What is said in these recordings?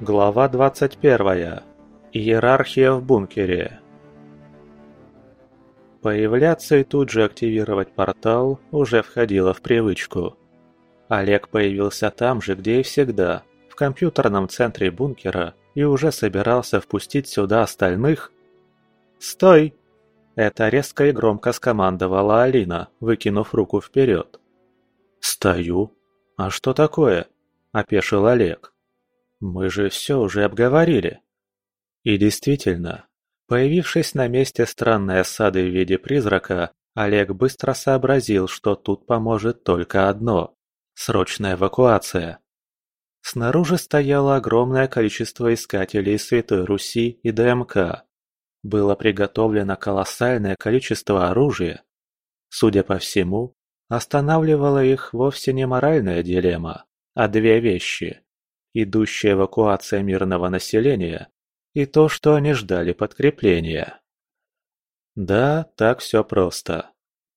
Глава 21. Иерархия в бункере. Появляться и тут же активировать портал уже входило в привычку. Олег появился там же, где и всегда, в компьютерном центре бункера, и уже собирался впустить сюда остальных. «Стой!» Это резко и громко скомандовала Алина, выкинув руку вперед. «Стою? А что такое?» – опешил Олег. Мы же все уже обговорили. И действительно, появившись на месте странной осады в виде призрака, Олег быстро сообразил, что тут поможет только одно – срочная эвакуация. Снаружи стояло огромное количество искателей Святой Руси и ДМК. Было приготовлено колоссальное количество оружия. Судя по всему, останавливала их вовсе не моральная дилемма, а две вещи идущая эвакуация мирного населения, и то, что они ждали подкрепления. Да, так все просто.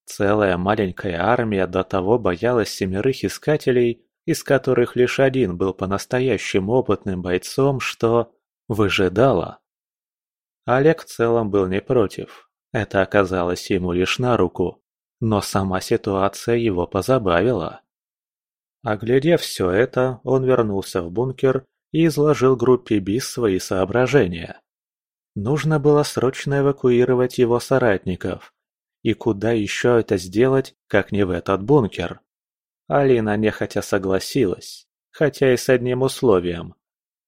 Целая маленькая армия до того боялась семерых искателей, из которых лишь один был по-настоящему опытным бойцом, что выжидала. Олег в целом был не против. Это оказалось ему лишь на руку, но сама ситуация его позабавила. Оглядев все это, он вернулся в бункер и изложил группе БИС свои соображения. Нужно было срочно эвакуировать его соратников. И куда еще это сделать, как не в этот бункер? Алина нехотя согласилась, хотя и с одним условием.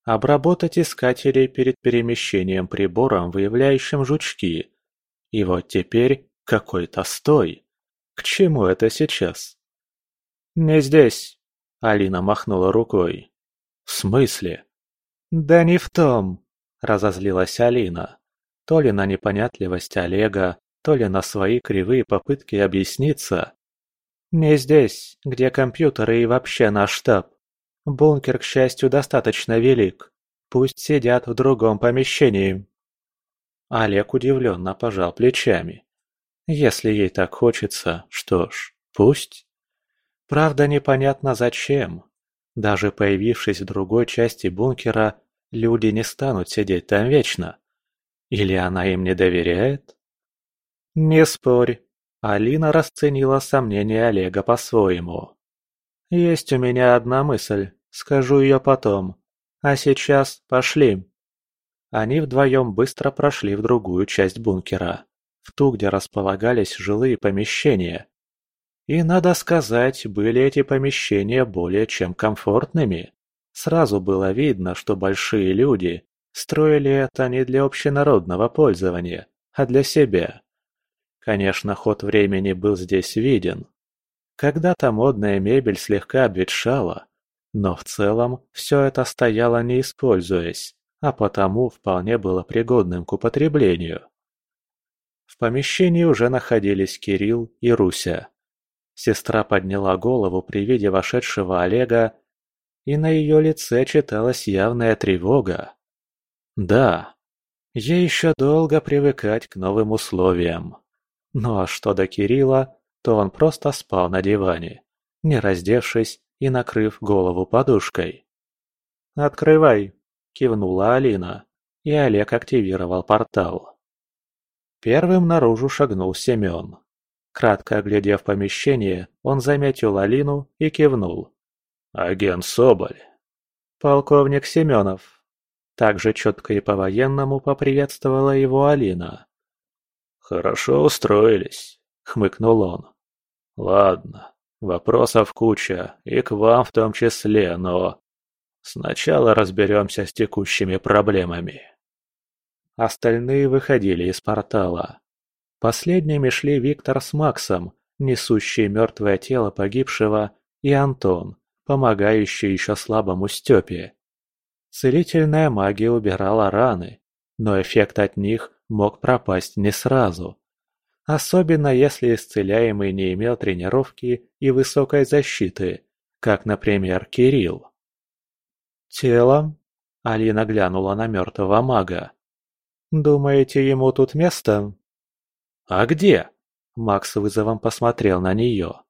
Обработать искателей перед перемещением прибором, выявляющим жучки. И вот теперь какой-то стой. К чему это сейчас? «Не здесь», Алина махнула рукой. «В смысле?» «Да не в том!» – разозлилась Алина. То ли на непонятливость Олега, то ли на свои кривые попытки объясниться. «Не здесь, где компьютеры и вообще наш штаб. Бункер, к счастью, достаточно велик. Пусть сидят в другом помещении». Олег удивленно пожал плечами. «Если ей так хочется, что ж, пусть». Правда, непонятно зачем. Даже появившись в другой части бункера, люди не станут сидеть там вечно. Или она им не доверяет? Не спорь. Алина расценила сомнения Олега по-своему. Есть у меня одна мысль, скажу ее потом. А сейчас пошли. Они вдвоем быстро прошли в другую часть бункера, в ту, где располагались жилые помещения. И, надо сказать, были эти помещения более чем комфортными. Сразу было видно, что большие люди строили это не для общенародного пользования, а для себя. Конечно, ход времени был здесь виден. Когда-то модная мебель слегка обветшала, но в целом все это стояло не используясь, а потому вполне было пригодным к употреблению. В помещении уже находились Кирилл и Руся. Сестра подняла голову при виде вошедшего Олега, и на ее лице читалась явная тревога. Да, ей еще долго привыкать к новым условиям. Ну а что до Кирилла, то он просто спал на диване, не раздевшись и накрыв голову подушкой. «Открывай!» – кивнула Алина, и Олег активировал портал. Первым наружу шагнул Семен. Кратко оглядев помещение, он заметил Алину и кивнул. «Агент Соболь». «Полковник Семенов». Также четко и по-военному поприветствовала его Алина. «Хорошо устроились», — хмыкнул он. «Ладно, вопросов куча, и к вам в том числе, но...» «Сначала разберемся с текущими проблемами». Остальные выходили из портала. Последними шли Виктор с Максом, несущие мертвое тело погибшего, и Антон, помогающий еще слабому Степе. Целительная магия убирала раны, но эффект от них мог пропасть не сразу. Особенно если исцеляемый не имел тренировки и высокой защиты, как, например, Кирилл. «Тело?» – Алина глянула на мертвого мага. «Думаете, ему тут место?» «А где?» Макс вызовом посмотрел на нее.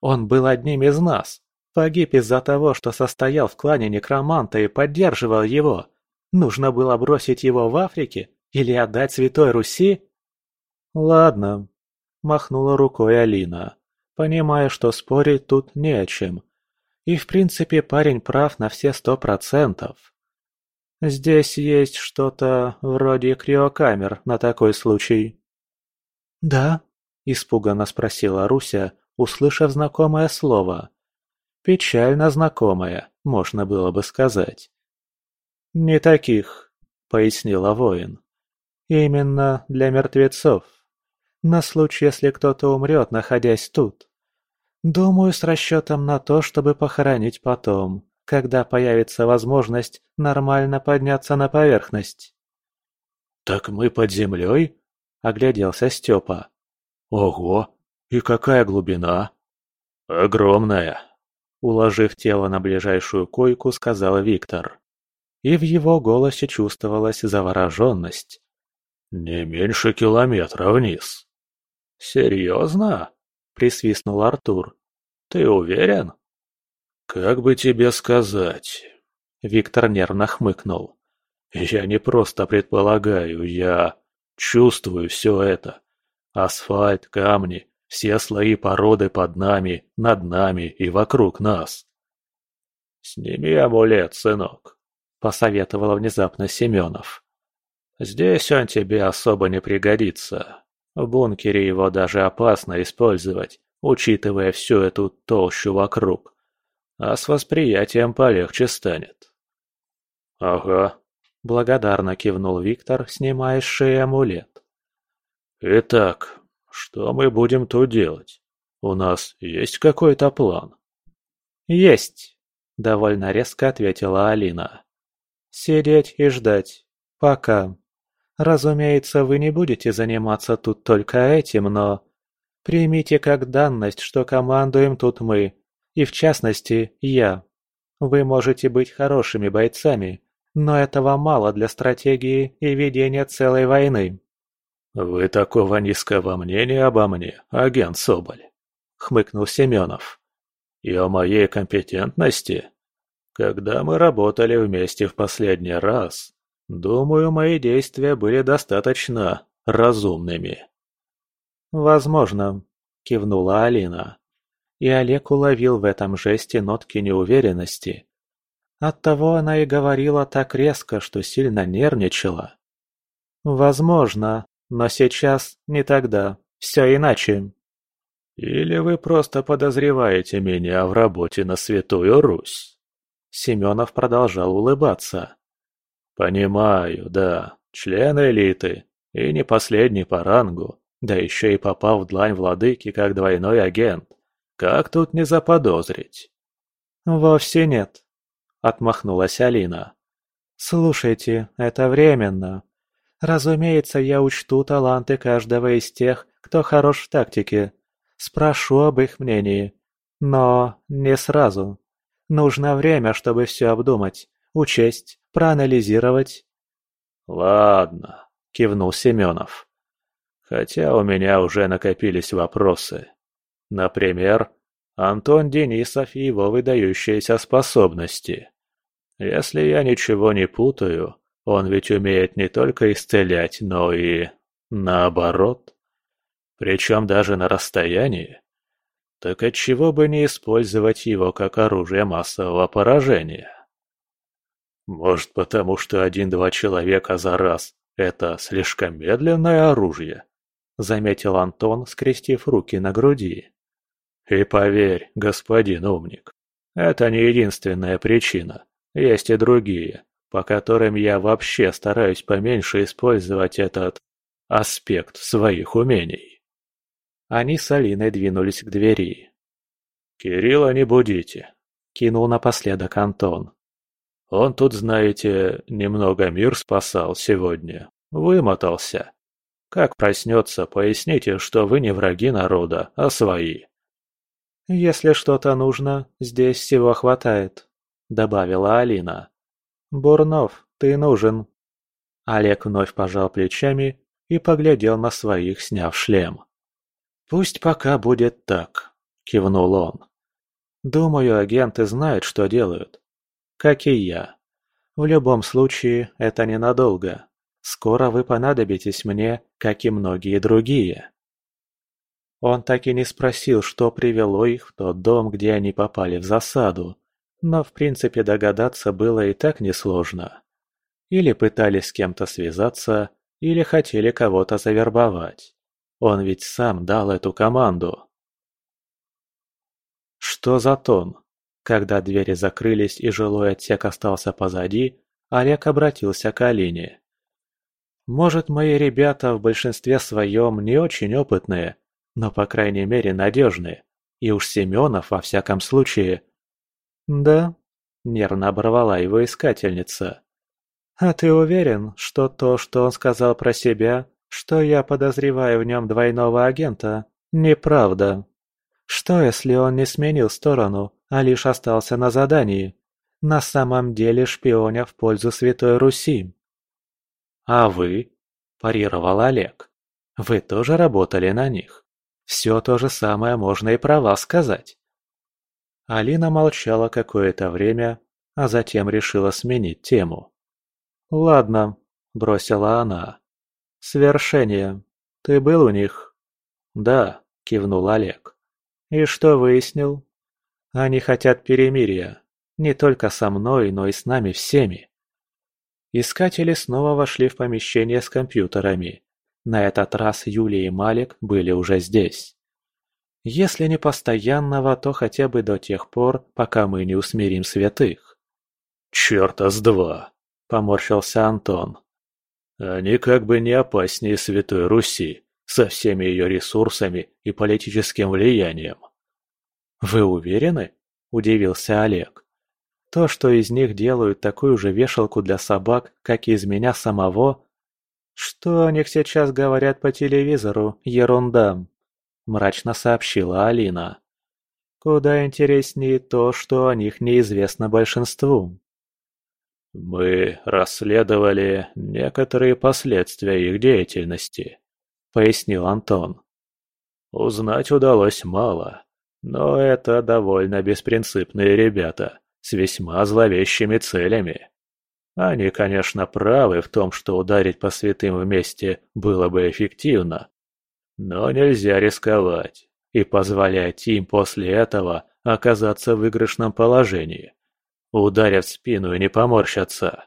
«Он был одним из нас. Погиб из-за того, что состоял в клане некроманта и поддерживал его. Нужно было бросить его в Африке или отдать Святой Руси? Ладно, махнула рукой Алина, понимая, что спорить тут не о чем. И в принципе парень прав на все сто процентов. Здесь есть что-то вроде криокамер на такой случай. «Да?» – испуганно спросила Руся, услышав знакомое слово. Печально знакомое, можно было бы сказать. «Не таких», — пояснила воин. «Именно для мертвецов. На случай, если кто-то умрет, находясь тут. Думаю, с расчетом на то, чтобы похоронить потом, когда появится возможность нормально подняться на поверхность». «Так мы под землей?» — огляделся Степа. «Ого! И какая глубина?» «Огромная!» Уложив тело на ближайшую койку, сказал Виктор. И в его голосе чувствовалась завороженность. «Не меньше километра вниз». «Серьезно?» – присвистнул Артур. «Ты уверен?» «Как бы тебе сказать?» Виктор нервно хмыкнул. «Я не просто предполагаю, я чувствую все это. Асфальт, камни, все слои породы под нами, над нами и вокруг нас. «Сними амулет, сынок», — посоветовал внезапно Семенов. «Здесь он тебе особо не пригодится. В бункере его даже опасно использовать, учитывая всю эту толщу вокруг. А с восприятием полегче станет». «Ага», — благодарно кивнул Виктор, снимая с шеи амулет. «Итак, что мы будем тут делать? У нас есть какой-то план?» «Есть», — довольно резко ответила Алина. «Сидеть и ждать. Пока. Разумеется, вы не будете заниматься тут только этим, но... Примите как данность, что командуем тут мы, и в частности, я. Вы можете быть хорошими бойцами, но этого мало для стратегии и ведения целой войны. «Вы такого низкого мнения обо мне, агент Соболь?» — хмыкнул Семенов. «И о моей компетентности? Когда мы работали вместе в последний раз, думаю, мои действия были достаточно разумными». «Возможно», — кивнула Алина. И Олег уловил в этом жесте нотки неуверенности. Оттого она и говорила так резко, что сильно нервничала. «Возможно, но сейчас не тогда. Все иначе. Или вы просто подозреваете меня в работе на Святую Русь? Семенов продолжал улыбаться. Понимаю, да, член элиты, и не последний по рангу, да еще и попал в длань владыки как двойной агент. Как тут не заподозрить? Вовсе нет, отмахнулась Алина. Слушайте, это временно. Разумеется, я учту таланты каждого из тех, кто хорош в тактике. Спрошу об их мнении. Но не сразу. Нужно время, чтобы все обдумать, учесть, проанализировать. «Ладно», — кивнул Семенов. «Хотя у меня уже накопились вопросы. Например, Антон Денисов и его выдающиеся способности. Если я ничего не путаю, он ведь умеет не только исцелять, но и... наоборот. Причем даже на расстоянии. Так отчего бы не использовать его как оружие массового поражения? Может, потому что один-два человека за раз – это слишком медленное оружие? Заметил Антон, скрестив руки на груди. И поверь, господин умник, это не единственная причина, есть и другие по которым я вообще стараюсь поменьше использовать этот аспект своих умений. Они с Алиной двинулись к двери. «Кирилла не будите», — кинул напоследок Антон. «Он тут, знаете, немного мир спасал сегодня, вымотался. Как проснется, поясните, что вы не враги народа, а свои». «Если что-то нужно, здесь всего хватает», — добавила Алина. «Бурнов, ты нужен!» Олег вновь пожал плечами и поглядел на своих, сняв шлем. «Пусть пока будет так», — кивнул он. Думаю, агенты знают, что делают. Как и я. В любом случае, это ненадолго. Скоро вы понадобитесь мне, как и многие другие. Он так и не спросил, что привело их в тот дом, где они попали в засаду, но в принципе догадаться было и так несложно. Или пытались с кем-то связаться, или хотели кого-то завербовать. Он ведь сам дал эту команду. Что за тон? Когда двери закрылись и жилой отсек остался позади, Олег обратился к Алине. «Может, мои ребята в большинстве своем не очень опытные, но по крайней мере надежные. И уж Семенов во всяком случае. Да, нервно оборвала его искательница. А ты уверен, что то, что он сказал про себя, что я подозреваю в нем двойного агента, неправда? Что, если он не сменил сторону, а лишь остался на задании? На самом деле шпионя в пользу Святой Руси. «А вы?» – парировал Олег. «Вы тоже работали на них?» Все то же самое можно и про вас сказать. Алина молчала какое-то время, а затем решила сменить тему. «Ладно», – бросила она. «Свершение. Ты был у них?» «Да», – кивнул Олег. «И что выяснил?» «Они хотят перемирия. Не только со мной, но и с нами всеми». Искатели снова вошли в помещение с компьютерами. На этот раз Юлия и Малик были уже здесь. Если не постоянного, то хотя бы до тех пор, пока мы не усмирим святых. «Чёрта с два!» – поморщился Антон. «Они как бы не опаснее Святой Руси, со всеми ее ресурсами и политическим влиянием». «Вы уверены?» – удивился Олег. «То, что из них делают такую же вешалку для собак, как и из меня самого, «Что о них сейчас говорят по телевизору? Ерунда!» – мрачно сообщила Алина. «Куда интереснее то, что о них неизвестно большинству». «Мы расследовали некоторые последствия их деятельности», – пояснил Антон. «Узнать удалось мало, но это довольно беспринципные ребята с весьма зловещими целями. Они, конечно, правы в том, что ударить по святым вместе было бы эффективно. Но нельзя рисковать и позволять им после этого оказаться в выигрышном положении. Ударят в спину и не поморщатся.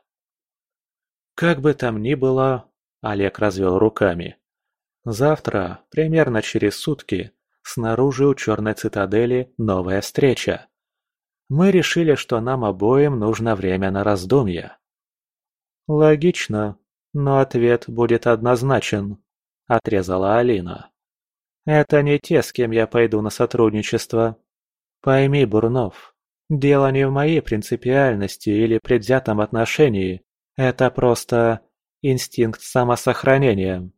Как бы там ни было, Олег развел руками. Завтра, примерно через сутки, снаружи у Черной Цитадели новая встреча. Мы решили, что нам обоим нужно время на раздумья. «Логично, но ответ будет однозначен», – отрезала Алина. «Это не те, с кем я пойду на сотрудничество. Пойми, Бурнов, дело не в моей принципиальности или предвзятом отношении. Это просто инстинкт самосохранения.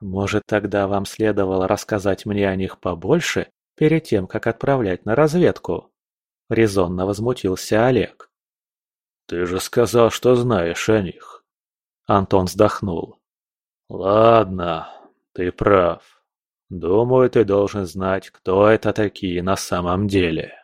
Может, тогда вам следовало рассказать мне о них побольше, перед тем, как отправлять на разведку?» Резонно возмутился Олег. «Ты же сказал, что знаешь о них!» Антон вздохнул. «Ладно, ты прав. Думаю, ты должен знать, кто это такие на самом деле».